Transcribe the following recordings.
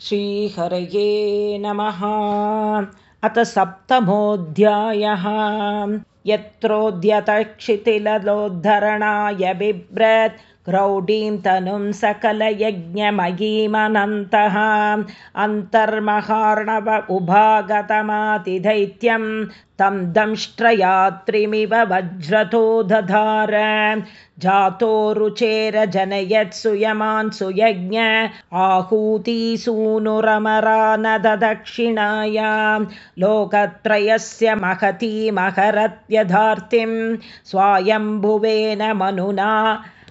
श्रीहरये नमः। अथ सप्तमोऽध्यायः। यत्रोद्यतक्षितिलोद्धरणाय बिभ्रत् क्रौडीं तनुं सकलयज्ञमयीमनन्तः अन्तर्महार्णव उभागतमातिदैत्यं तं दंष्ट्रयात्रिमिव वज्रतो दधार। जातो रुचेर जनयत् सुयमान् सुयज्ञ आहूतिसूनुरमरा न ददक्षिणायां लोकत्रयस्य महती महरत्यधार्तिं स्वायम्भुवेन मनुना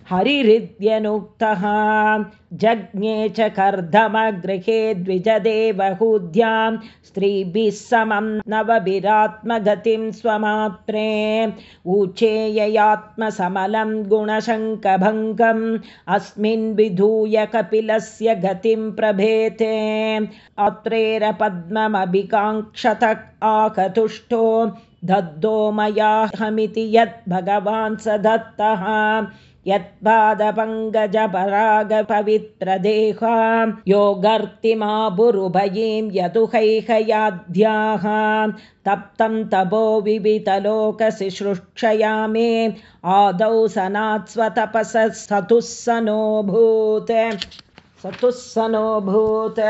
हरिहृद्यनुक्तः। जज्ञे च कर्धमगृहे द्विजदेवहूद्यां स्त्रीभिः समं नवभिरात्मगतिं स्वमात्रे। ऊचेययात्मसमलं गुणशङ्कभङ्गम् अस्मिन् विधूय कपिलस्य गतिं प्रभेते। अत्रेरपद्ममभिकाङ्क्षत आकतुष्टो। दद्दो मयाहमिति यत् भगवान् स दत्तः यत्पादपङ्गजपरागपवित्रदेहा योगर्तिमाबुरुभयीं यदुहैहयाद्याः तप्तं तपो विवितलोकशिश्रुक्षया मे आदौ सनात्स्वतपसः सतुः सनोऽभूत् सतुः सनोऽभूत्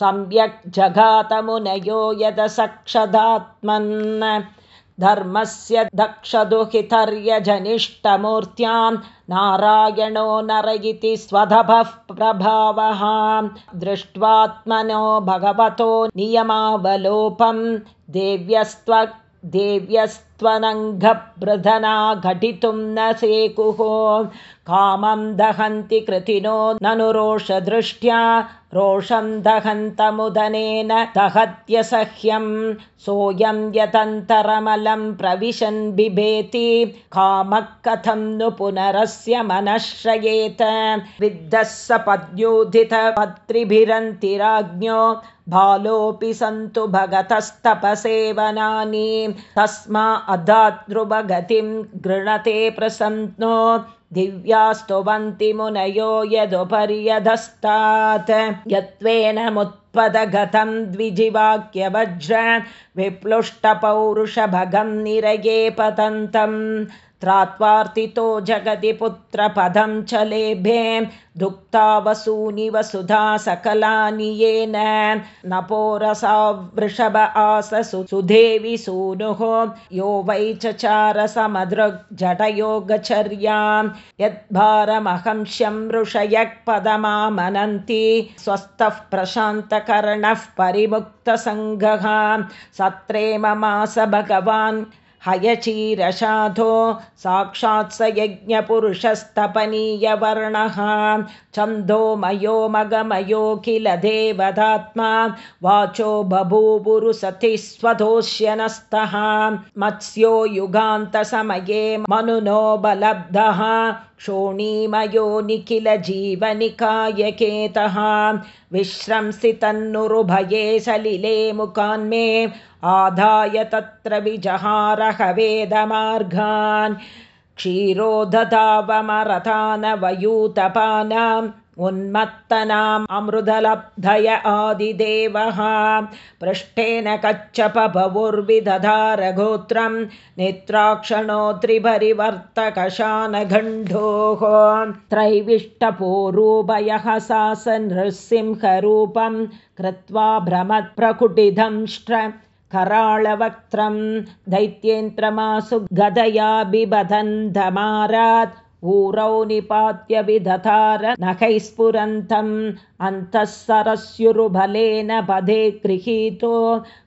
सम्यक् जघातमुनयो यदसक्षदात्मन् धर्मस्य दक्षदुहितर्यजनिष्ठमूर्त्यां नारायणो नर इति स्वधभः प्रभावः। दृष्ट्वात्मनो भगवतो नियमावलोपं देव्यस्त्व देव्यस्त्वनङ्घभृधना घटितुं न सेकुः। कामं दहन्ति कृतिनो ननु रोषदृष्ट्या रोषं दहन्तमुदनेन दहत्यसह्यं सोऽयं यतन्तरमलं प्रविशन् बिभेति कामः कथं नु पुनरस्य मनश्रयेत। विद्धः स पद्योधितपत्रिभिरन्तिराज्ञो बालोऽपि सन्तु भगतस्तपसेवनानि। तस्मा अधातृभगतिं गृणते प्रसन्नो दिव्यास्तुवन्ति मुनयो यदुपर्यधस्तात् यत्त्वेनमुत्पदगतं द्विजिवाक्यवज्र विप्लुष्टपौरुषभगं निरये पतन्तम् त्रात्वार्तितो जगति पुत्रपदं च लेभे दुक्ता वसूनि वसुधा सकलानि येन। नपोरसा वृषभ आस सुदेवि सूनुः यो वै चचारसमदृग्जटयोगचर्यां यद्भारमहं ऋषयः पदमामनन्ति स्वस्थः सत्रे ममास भगवान् हयचीरशाधो साक्षात् स यज्ञपुरुषस्तपनीयवर्णः। छन्दोमयो मगमयो किल देवदात्मा। वाचो बभूवुरुसति स्वधोष्यनस्तः मत्स्यो युगान्तसमये मनुनो बलब्धः क्षोणीमयो निखिल जीवनिकायकेतः विश्रंसि तन्नुरुभये सलिले मुखान्मे आदाय तत्र विजहारह वेदमार्गान् क्षीरोदधावमरथानवयूतपानाम् उन्मत्तनाम् अमृतलब्धय आदिदेवः। पृष्ठेन कच्छपभवुर्विदधारगोत्रं नेत्राक्षणो त्रिपरिवर्तकशानगण्डोः त्रैविष्टपोरूपयः सास नृसिंहरूपं कृत्वा भ्रमत्प्रकुटिधंष्ट्र कराळवक्त्रं दैत्येन्द्रमासु गदया बिबधन्धमारात् ऊरौ निपात्य विदधार नखैः स्फुरन्तम् अन्तः सरस्युरुबलेन पदे गृहीतो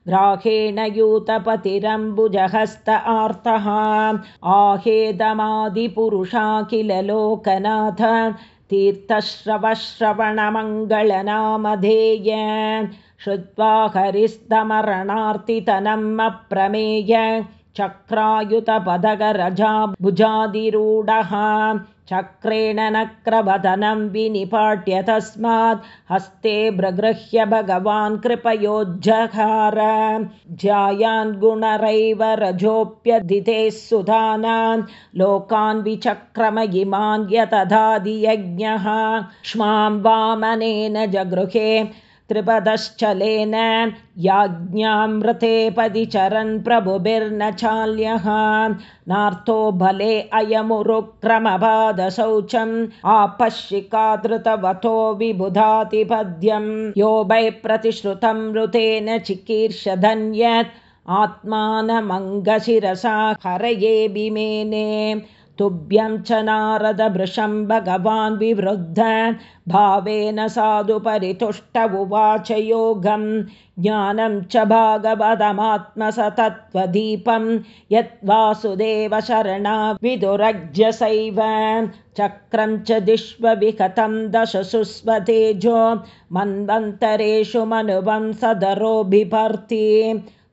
ग्राहेण यूतपतिरम्बुजहस्त आर्तः आहेदमादिपुरुषा किल लोकनाथ तीर्थश्रवश्रवणमङ्गलनामधेय श्रुत्वा हरिस्तमरणार्तितनम् अप्रमेय चक्रायुतपदगरजा भुजादिरूढः चक्रेण नक्रवदनं विनिपाट्य तस्मात् हस्ते प्रगृह्य भगवान् कृपयोज्जहार ज्यायान् गुणरैव रजोऽप्यधिते सुधानां लोकान् विचक्रमयिमान् यतधादियज्ञः। क्ष्मां वामनेन जगृहे त्रिपदश्चलेन याज्ञामृते पदिचरन् प्रभुभिर्न चाल्यः। नार्थो बले अयमुरुक्रमपादशौचम् आपश्यिका धृतवतो विबुधातिपद्यं। यो वै प्रतिश्रुतं मृतेन चिकीर्षधन्यत्। आत्मानमङ्गशिरसा हरये बिमेने तुभ्यं च नारदभृशं भगवान् विवृद्ध। भावेन साधु परितुष्ट उवाच योगं। ज्ञानं च भागवतमात्मसतत्त्वदीपं। यद्वासुदेव शरणा विदुरज्ञसैव चक्रं च दिश्वविकतं दशसु स्वतेजो मन्वन्तरेषु मनुवं सदरो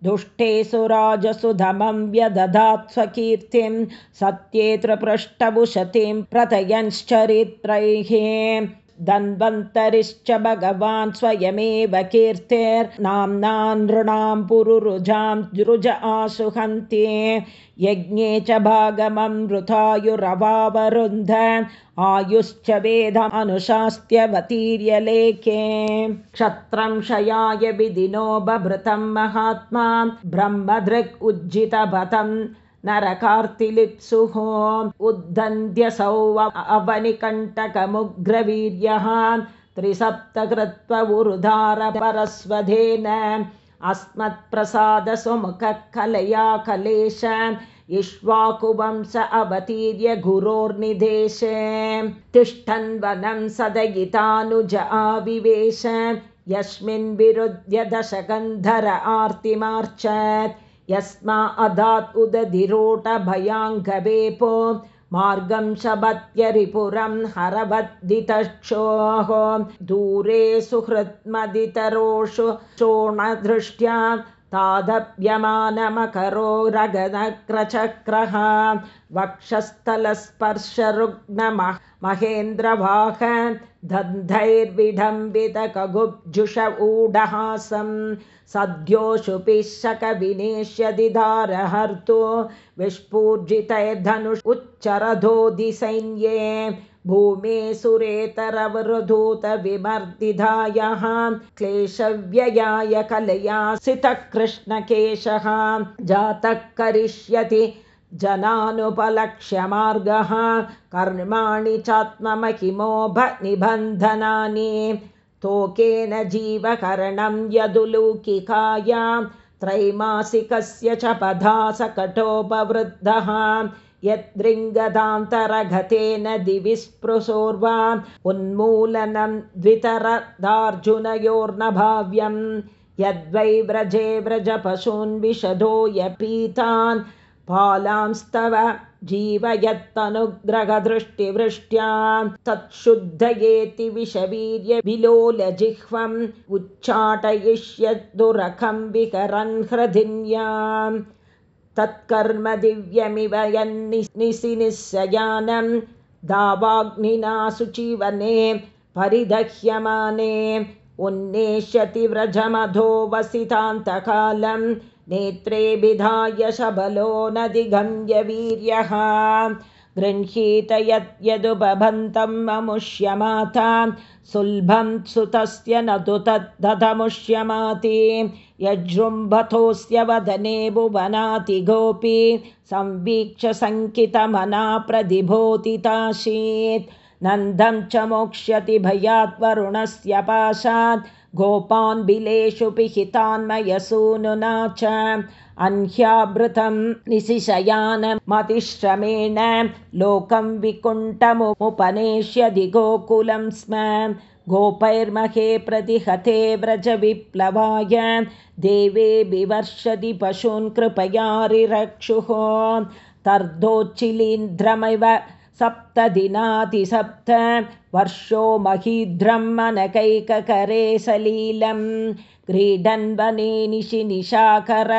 बिभर्ति दुष्टेषु राजसुधमं व्यदधात् स्वकीर्तिं सत्येत्र पृष्ठभुशतिं प्रतयंश्चरित्रैः धन्वन्तरिश्च भगवान् स्वयमेव नृणां पुरुरुजां रुज आसुहन्ति। यज्ञे च भागमं वृथायुरवावरुन्ध आयुश्च वेदमनुशास्त्यवतीर्यलेखे क्षत्रं क्षयाय विधिनो बभृतं महात्मा। ब्रह्मदृक् उज्जितभतम् नरकार्तिलिप्सुः उद्धन्त्यसौ अवनिकण्टकमुग्रवीर्यः त्रिसप्तकृत्व उरुधारपरस्वधेन अस्मत्प्रसादसुमुखः कलया कलेश इक्ष्वाकुवंश अवतीर्य गुरोर्निदेशे तिष्ठन् वनं सदयितानुज आविवेश यस्मिन् विरुध्य दशकन्धर आर्तिमार्चत् यस्मा अधात् उदधिरोटभयाङ्गवेपो मार्गं शबत्यरिपुरं हरवद्दितक्षोः दूरे सुहृत्मदितरोषु शोणदृष्ट्या तादप्यमानमकरो रगनक्रचक्रः वक्षस्थलस्पर्शरुग्नमः महेन्द्रवाह दन्धैर्विडम्बितकगुब्जुष ऊढहासं। सद्योषुपिशकविनेष्यदिधारहर्तु विस्फूर्जितैर्धनुष उच्चरधोदिसैन्ये भूमे सुरेतरवरुधूतविमर्दिधायः क्लेशव्ययाय कलया सितकृष्णकेशः। जातः करिष्यति जनानुपलक्ष्यमार्गः कर्माणि चात्ममहिमोभ निबन्धनानि तोकेन जीवकरणं यदुलूकिकाया त्रैमासिकस्य च पधा सकटोपवृद्धः दिवि स्पृशोर्वा उन्मूलनं द्वितरदार्जुनयोर्न भाव्यं यद्वै व्रजे व्रजपशून् विशदो यपीतान् पालांस्तव जीवयत्तनुग्रहदृष्टिवृष्ट्यां तत्शुद्धयेति विषवीर्यविलोलजिह्वम् उच्चाटयिष्यद्दुरखं विकरन् हृदिन्यां तत्कर्म दिव्यमिव यन्निसि निस्सयानं दावाग्निना शुचिवने परिदह्यमाने उन्नेष्यति व्रजमधो वसितान्तकालं नेत्रेऽभिधाय शबलो न दिगम्यवीर्यः गृह्णीत यत् यदुपभन्तम् अमुष्यमाता सुलभं सुतस्य न तु तद्दधमुष्यमाति यजृम्भतोऽस्य वदने भुवनाति गोपी। संवीक्ष्य शङ्कितमना प्रतिभोतिताशीत् नन्दं च मोक्ष्यति भयात् वरुणस्य पाशात् गोपान् बिलेषु पिहितान्मयसूनुना च अह्याभृतं निशिशयानमतिश्रमेण लोकं विकुण्ठमुपनेष्यधि गोकुलं स्म। गोपैर्महे प्रतिहते व्रजविप्लवाय देवे बिवर्षति पशून् कृपयारिरक्षुः। तर्दोच्चिलीन्द्रमिव सप्तदिनातिसप्त वर्षो महीध्रं मनकैककरे सलीलं क्रीडन् वने निशि निशाकर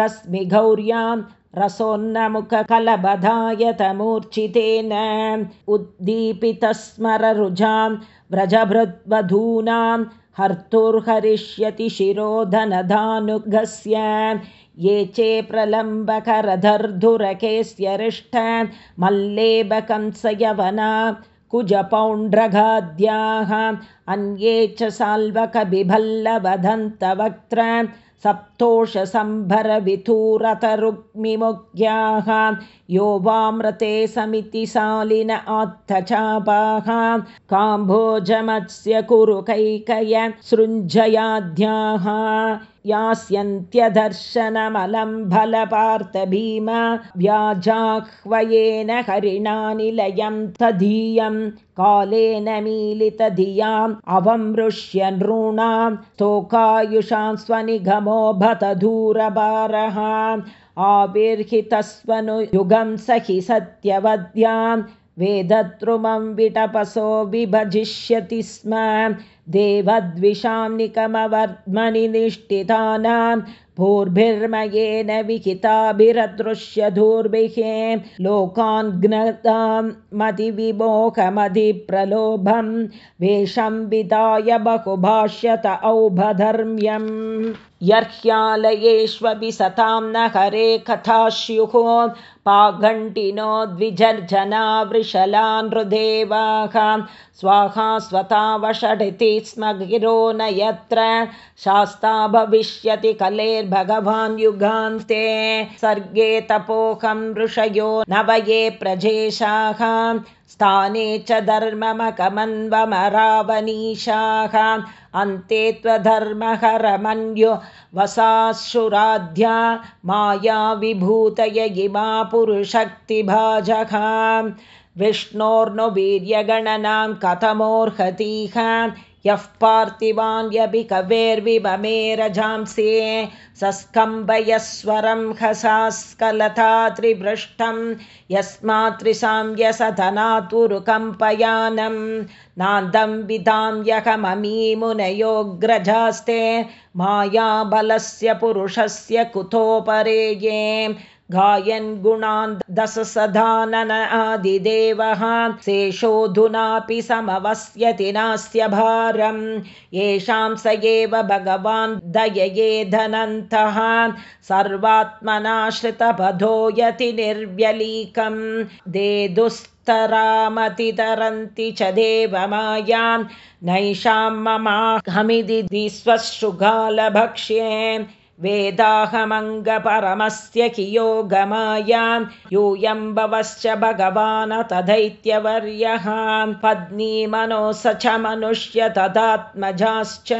रश्मिगौर्यां रसोन्नमुखकलबधायतमूर्छितेन उद्दीपितस्मररुजां व्रजभृद्वधूनां हर्तुर्हरिष्यति शिरोधनधानुगस्य ये चे प्रलम्बकरधर्धुरकेस्यरिष्ठ मल्लेबकंसयवना कुजपौण्ड्रगाद्याः अन्ये च साल्वकबिभल्लवदन्तवक्त्र सप्तोषसम्भरविथूरतरुग्मिमुग्याः यो वामृते समिति सालिन आत्थचापाः काम्भोजमत्स्य कुरु कैकय सृञ्जयाद्याः यास्यन्त्यदर्शनमलं भीम व्याजाह्वयेन हरिणानिलयं तदीयं कालेन मीलितधियाम् अवमृष्य नॄणां स्तोकायुषां स्वनिगमो भत दूरभारः आविर्हितस्वनुयुगं सहि सत्यवद्यां वेदद्रुमं विटपसो विभजिष्यति स्म। देवद्विषां निकमवर्ध्मनि निष्ठितानां भूर्भिर्मयेन विहिताभिरदृश्य धूर्भिः। लोकान् ज्ञतां मतिविमोहमधिप्रलोभं। वेषं विधाय बहुभाष्यत औभधर्म्यम् यर्ह्यालयेष्वपि सतां न हरे कथास्युः पाघण्टिनो द्विजर्जना वृषलान् हृदेवाः। स्वाहा स्वतावषडिति स्म गिरो न यत्र। शास्ता भविष्यति कलेर्भगवान् युगान्ते। सर्गे तपोहं ऋषयो नवये प्रजेशाः स्थाने च धर्ममकमन्वमरावनीशाः अन्ते त्वधर्महरमन्यो वसाशुराध्या माया विभूतय इमा पुरुशक्तिभाजः विष्णोर्नु वीर्यगणनां कथमोर्हतीह यः पार्थिवान्यपि कवेर्विममे रजांसे सस्कम्बयस्वरं हसास्कलता त्रिभृष्टं यस्मात् त्रिसाम्यसधनातुरुकम्पयानं नान्दं विदां यकममीमुनयोग्रजास्ते मायाबलस्य पुरुषस्य कुतोपरेये गायन् गुणान् दशसधानन आदिदेवः शेषोऽधुनापि समवस्यति नास्य भारम्। येषां स एव भगवान् दयये धनन्तः। सर्वात्मनाश्रितपथो यति निर्व्यलीकं देदुस्तरामतितरन्ति च देवमायां नैषां ममाहमिति स्वशृगालभक्ष्ये वेदाहमङ्गपरमस्य कि योगमायां यूयं भवश्च भगवान् तदैत्यवर्यः पत्नी मनो स च मनुष्य तदात्मजाश्च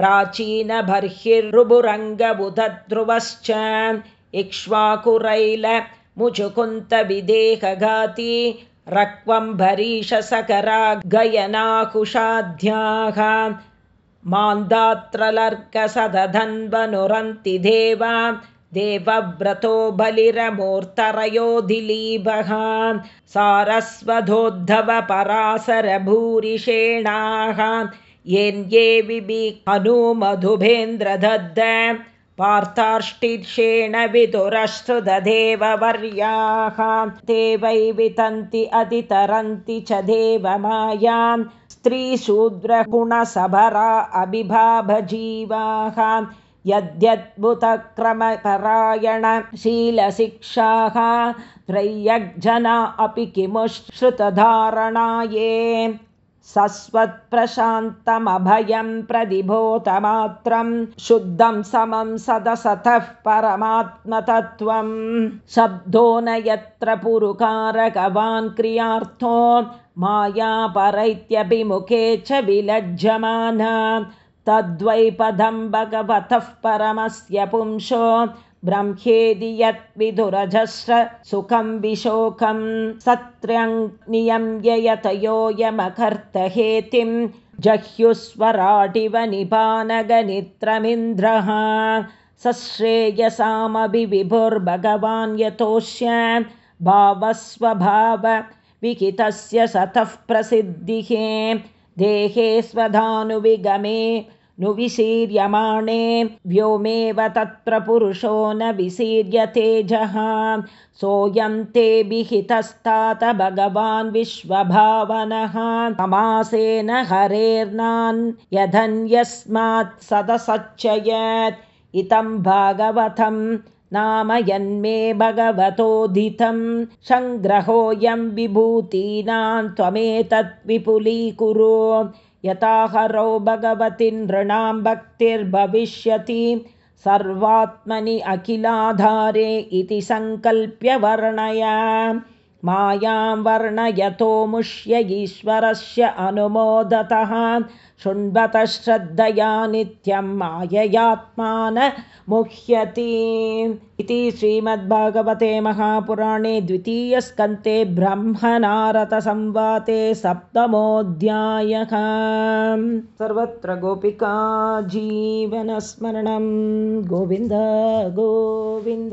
प्राचीनबर्हिर्बुरङ्गबुधध्रुवश्च इक्ष्वाकुरैल मुचुकुन्तविदेहघाती रक्वम्भरीषसकरा गयनाकुशाध्याः मान्दात्रलर्कसदधन्वनुरन्ति देवा देवव्रतो बलिरमूर्तरयो दिलीभः सारस्वधोद्धवपरासरभूरिषेणाः येन्ये विबि हनुमधुभेन्द्रदद्द पार्थाष्टिर्षेण विदुरश्रुददेववर्याः ते वै वितन्ति अधितरन्ति च देवमायाम् स्त्रीशूद्रगुणसभरा अभिभाभजीवाः यद्यद्भुतक्रमपरायणशीलशिक्षाः त्रय्यग्जना अपि किमुश्रुतधारणाये सस्वत्प्रशान्तमभयं प्रदिभोतमात्रं शुद्धं समं सदसतः परमात्मतत्त्वं। शब्दो न यत्र पुरुकारकवान् क्रियार्थो मायापरैत्यभिमुखे च विलज्जमाना। तद्वै पदं भगवतः परमस्य पुंसो ब्रह्मेदि यद्विधुरजस्र सुखं विशोकं सत्र्यङ्नियं ययतयोयमकर्तहेतिं जह्युस्वराटिव निपानगनित्रमिन्द्रः सश्रेयसामभिविभुर्भगवान् यतोष्य भावस्वभाव विहितस्य सतः प्रसिद्धिः। देहे स्वधानुविगमे नु विशीर्यमाणे व्योमेव तत्प्रपुरुषो न विशीर्यतेजः सोऽयं ते विहितस्तात भगवान् विश्वभावनः। समासेन हरेर्नान् यधन्यस्मात् सदसच्चयत्। इतं भागवतं नाम यन्मे भगवतोदितं। सङ्ग्रहोऽयं विभूतीनां त्वमेतत् विपुलीकुरु यथा हरौ भगवति नृणां भक्तिर्भविष्यति सर्वात्मनि अखिलाधारे इति सङ्कल्प्य वर्णय मायां वर्णयतो मुष्य ईश्वरस्य अनुमोदतः। शृण्वतः श्रद्धया नित्यं माययात्मान मुह्यति। इति श्रीमद्भागवते महापुराणे द्वितीयस्कन्ते ब्रह्मनारतसंवाते सप्तमोऽध्यायः। सर्वत्र गोपिका जीवनस्मरणं। गोविन्द गोविन्द